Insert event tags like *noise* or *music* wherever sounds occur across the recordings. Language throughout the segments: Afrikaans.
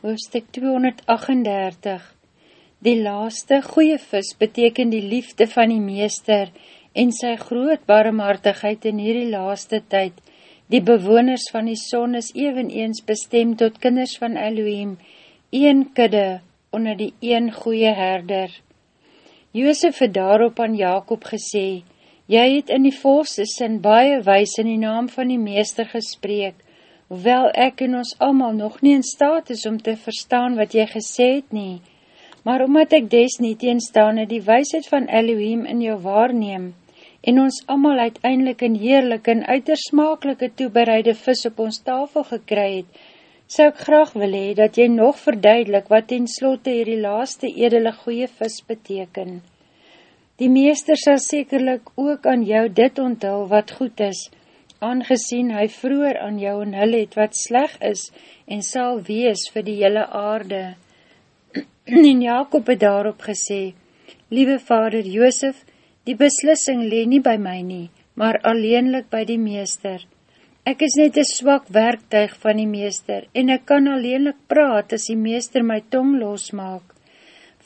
Hoofstuk 238 Die laaste goeie vis beteken die liefde van die meester en sy groot barmhartigheid in hierdie laaste tyd. Die bewoners van die son is eveneens bestem tot kinders van Elohim, een kudde onder die een goeie herder. Joosef het daarop aan Jacob gesê, Jy het in die volste sin baie wees in die naam van die meester gespreek, hoewel ek en ons allemaal nog nie in staat is om te verstaan wat jy gesê het nie, maar omdat ek des nie teenstaande die weisheid van Elohim in jou waarneem, en ons allemaal uiteindelik een heerlik en uitersmakelike toebereide vis op ons tafel gekry het, sou ek graag wil hee, dat jy nog verduidelik wat ten slotte hierdie laaste edele goeie vis beteken. Die meester sal sekerlik ook aan jou dit onthul wat goed is, aangezien hy vroeger aan jou en hulle het wat sleg is en sal wees vir die hele aarde. *clears throat* en Jacob het daarop gesê, Liewe vader Joosef, die beslissing lee nie by my nie, maar alleenlik by die meester. Ek is net een swak werktuig van die meester, en ek kan alleenlik praat as die meester my tong losmaak.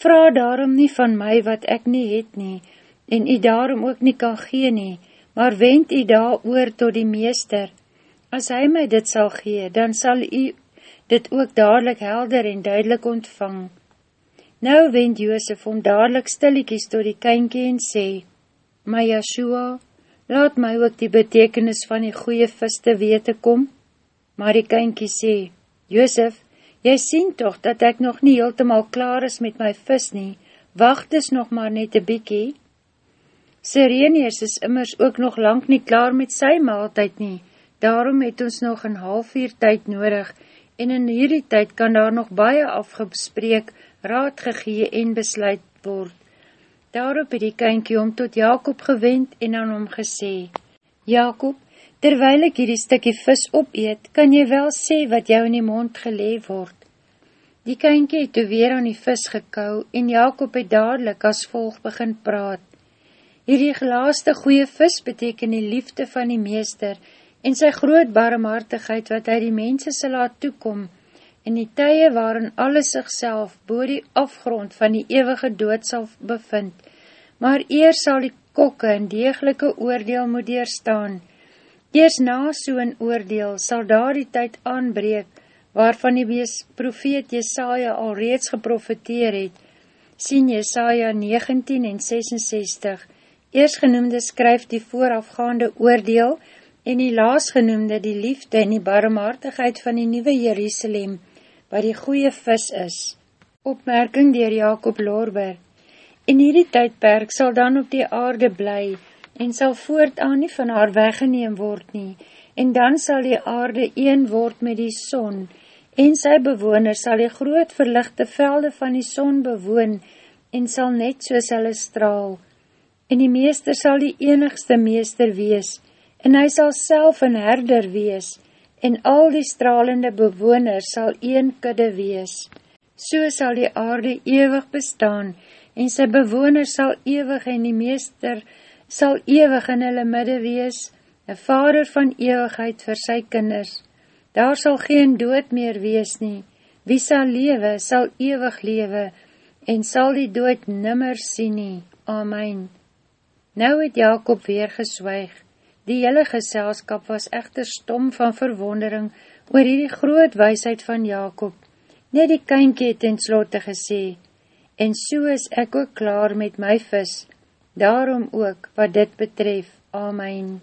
Vra daarom nie van my wat ek nie het nie, en u daarom ook nie kan gee nie, maar wend u daar oor tot die meester. As hy my dit sal gee, dan sal u dit ook dadelijk helder en duidelik ontvang. Nou wend Joosef om dadelijk stilliekies tot die kynkie en sê, My Yahshua, laat my ook die betekenis van die goeie vis te wete kom. Maar die kynkie sê, Joosef, jy sien toch dat ek nog nie heeltemaal klaar is met my vis nie, wacht dus nog maar net een bykie. Sirenius is immers ook nog lang nie klaar met sy maaltijd nie, daarom het ons nog een half uur tyd nodig, en in hierdie tyd kan daar nog baie afgespreek, raad gegee en besluit word. Daarop het die kynkie om tot Jacob gewend en aan hom gesê, Jacob, terwyl ek hierdie stikkie vis opeet, kan jy wel sê wat jou in die mond gelee word. Die kynkie het toe weer aan die vis gekou en Jacob het dadelijk as volg begin praat. Hierdie gelaaste goeie vis beteken die liefde van die meester en sy groot barmhartigheid wat hy die mense sal laat toekom en die tye waarin alles sigself boor die afgrond van die ewige dood sal bevind. Maar eers sal die kokke in degelike oordeel moet deurstaan. Eers na so'n oordeel sal daar die tyd aanbreek waarvan die profeet Jesaja al reeds geprofeteer het. Sien Jesaja 19 en 66 Eersgenoemde skryf die voorafgaande oordeel en die laasgenoemde die liefde en die barmhartigheid van die nieuwe Jerusalem, wat die goeie vis is. Opmerking dier Jacob Lorber In hierdie tydperk sal dan op die aarde bly en sal voortaan nie van haar weggeneem word nie, en dan sal die aarde een word met die son, en sy bewoners sal die groot verlichte velde van die son bewoon en sal net soos hulle straal, en die meester sal die enigste meester wees, en hy sal self een herder wees, en al die stralende bewoners sal een kudde wees. So sal die aarde ewig bestaan, en sy bewoners sal ewig, en die meester sal ewig in hulle midde wees, een vader van ewigheid vir sy kinders. Daar sal geen dood meer wees nie, wie sal lewe, sal ewig lewe, en sal die dood nimmer sien nie. Amen. Nou het Jacob weer geswyg. Die hele geselskap was echter stom van verwondering oor hierdie groot weisheid van Jacob. Net die kynkie het in slotte gesê, en so is ek ook klaar met my vis, daarom ook wat dit betref. Amen.